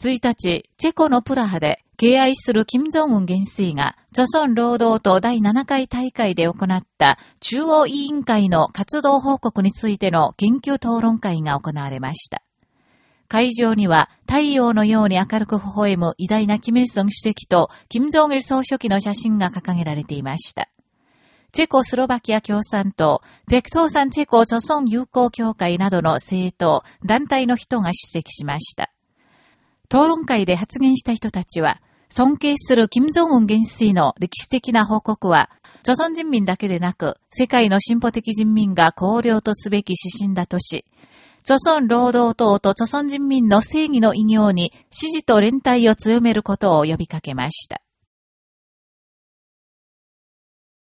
1日、チェコのプラハで敬愛する金正恩元帥が、著村労働党第7回大会で行った中央委員会の活動報告についての研究討論会が行われました。会場には太陽のように明るく微笑む偉大なキム・イルソン主席と金正日総書記の写真が掲げられていました。チェコスロバキア共産党、ペクトーサンチェコ著村友好協会などの政党、団体の人が出席しました。討論会で発言した人たちは、尊敬する金正恩元帥の歴史的な報告は、朝鮮人民だけでなく、世界の進歩的人民が考慮とすべき指針だとし、朝鮮労働党と朝鮮人民の正義の異業に支持と連帯を強めることを呼びかけました。